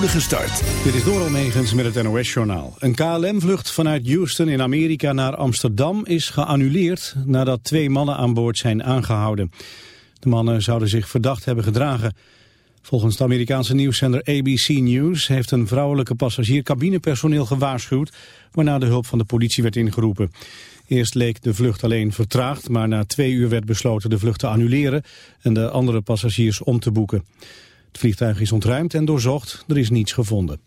spoedige start. Dit is Doral met het NOS-journaal. Een KLM-vlucht vanuit Houston in Amerika naar Amsterdam is geannuleerd... nadat twee mannen aan boord zijn aangehouden. De mannen zouden zich verdacht hebben gedragen. Volgens de Amerikaanse nieuwszender ABC News... heeft een vrouwelijke passagier cabinepersoneel gewaarschuwd... waarna de hulp van de politie werd ingeroepen. Eerst leek de vlucht alleen vertraagd... maar na twee uur werd besloten de vlucht te annuleren... en de andere passagiers om te boeken. Het vliegtuig is ontruimd en doorzocht, er is niets gevonden.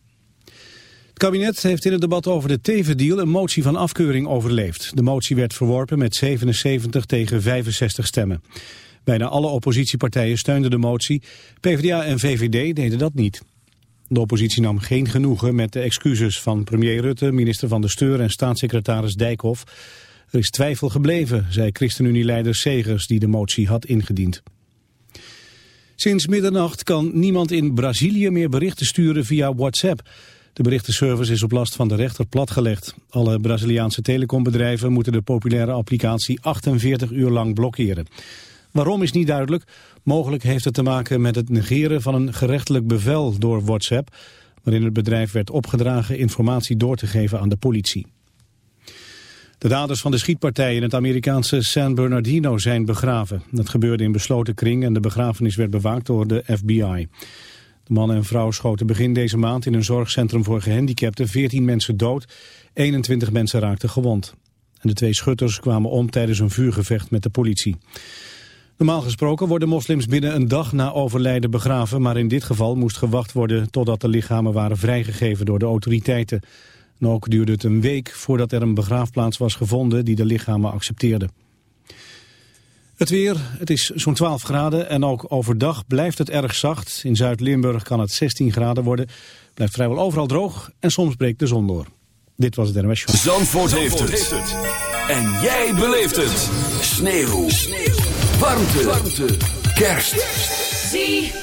Het kabinet heeft in het debat over de Teven-deal een motie van afkeuring overleefd. De motie werd verworpen met 77 tegen 65 stemmen. Bijna alle oppositiepartijen steunden de motie. PvdA en VVD deden dat niet. De oppositie nam geen genoegen met de excuses van premier Rutte, minister van de Steur en staatssecretaris Dijkhoff. Er is twijfel gebleven, zei ChristenUnie-leider Segers die de motie had ingediend. Sinds middernacht kan niemand in Brazilië meer berichten sturen via WhatsApp. De berichtenservice is op last van de rechter platgelegd. Alle Braziliaanse telecombedrijven moeten de populaire applicatie 48 uur lang blokkeren. Waarom is niet duidelijk. Mogelijk heeft het te maken met het negeren van een gerechtelijk bevel door WhatsApp... waarin het bedrijf werd opgedragen informatie door te geven aan de politie. De daders van de schietpartij in het Amerikaanse San Bernardino zijn begraven. Dat gebeurde in besloten kring en de begrafenis werd bewaakt door de FBI. De man en vrouw schoten begin deze maand in een zorgcentrum voor gehandicapten 14 mensen dood, 21 mensen raakten gewond. En de twee schutters kwamen om tijdens een vuurgevecht met de politie. Normaal gesproken worden moslims binnen een dag na overlijden begraven, maar in dit geval moest gewacht worden totdat de lichamen waren vrijgegeven door de autoriteiten. En ook duurde het een week voordat er een begraafplaats was gevonden die de lichamen accepteerde. Het weer, het is zo'n 12 graden en ook overdag blijft het erg zacht. In Zuid-Limburg kan het 16 graden worden. Blijft vrijwel overal droog en soms breekt de zon door. Dit was het NMS Show. Zandvoort, heeft, het. En jij beleeft het. Sneeuw. Sneeuw. Warmte. Warmte. Kerst. ZFM.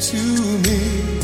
to me.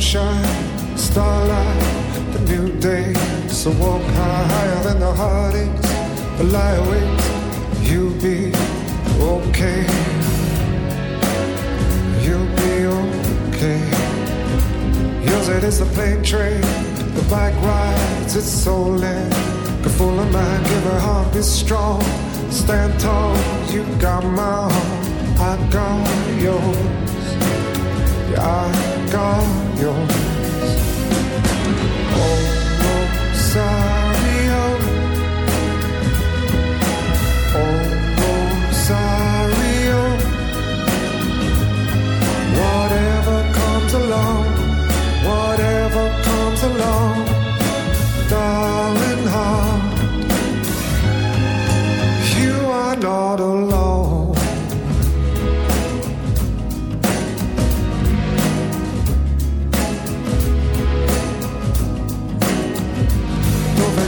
sunshine, starlight, the new day. So walk higher than the heartaches, but lie awake, you'll be okay. You'll be okay. Yours it is the plane train, the bike rides, it's so lit. The full of mind, give her heart is strong. Stand tall, you got my heart, I got yours. Yeah, I think. Oh, oh. Whatever comes along, whatever comes along.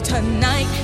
tonight.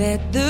that the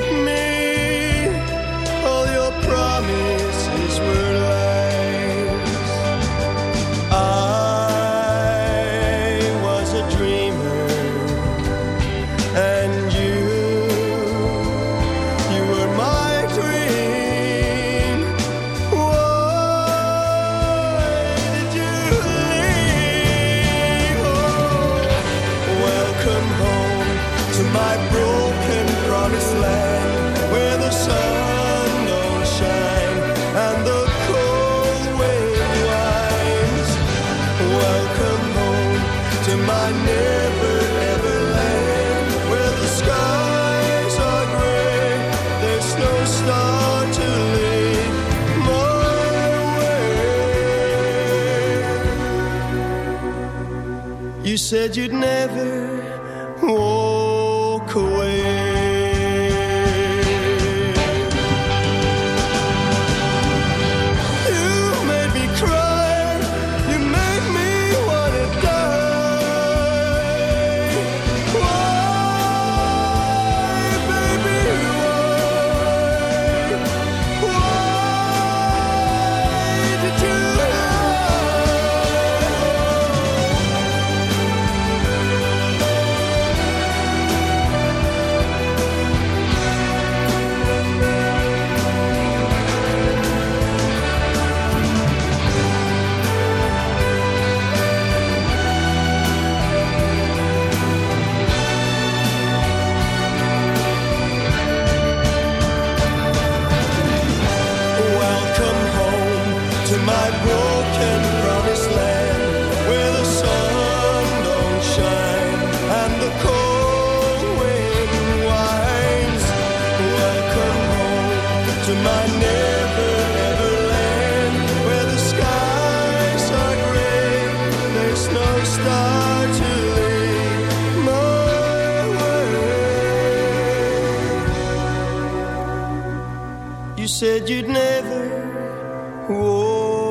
said you'd never said you'd never. Walk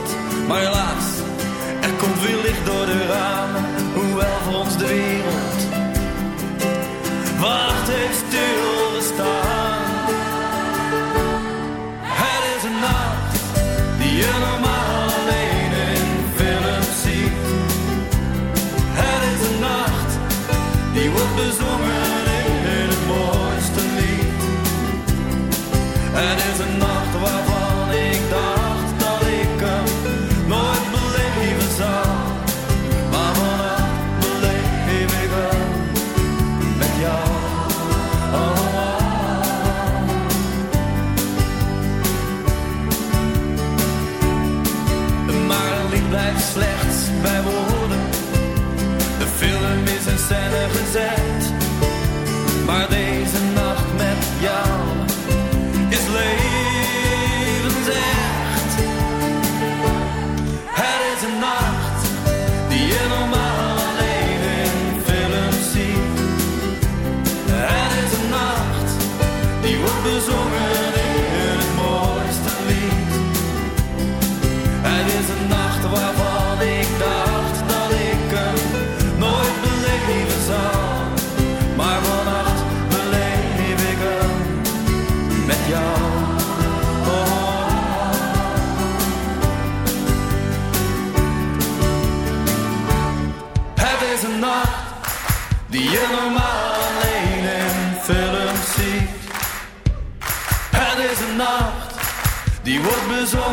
Maar helaas, er komt weer licht door de ramen, hoewel voor ons de wereld wacht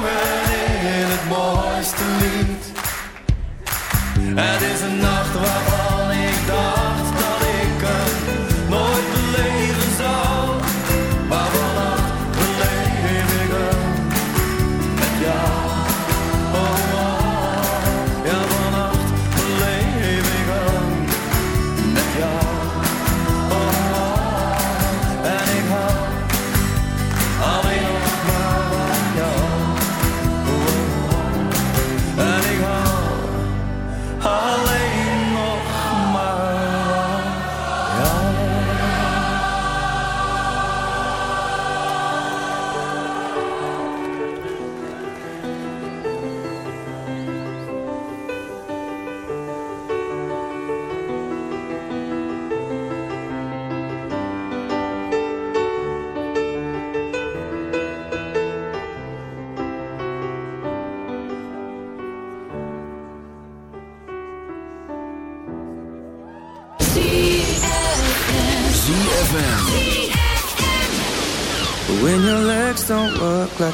wordt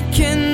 making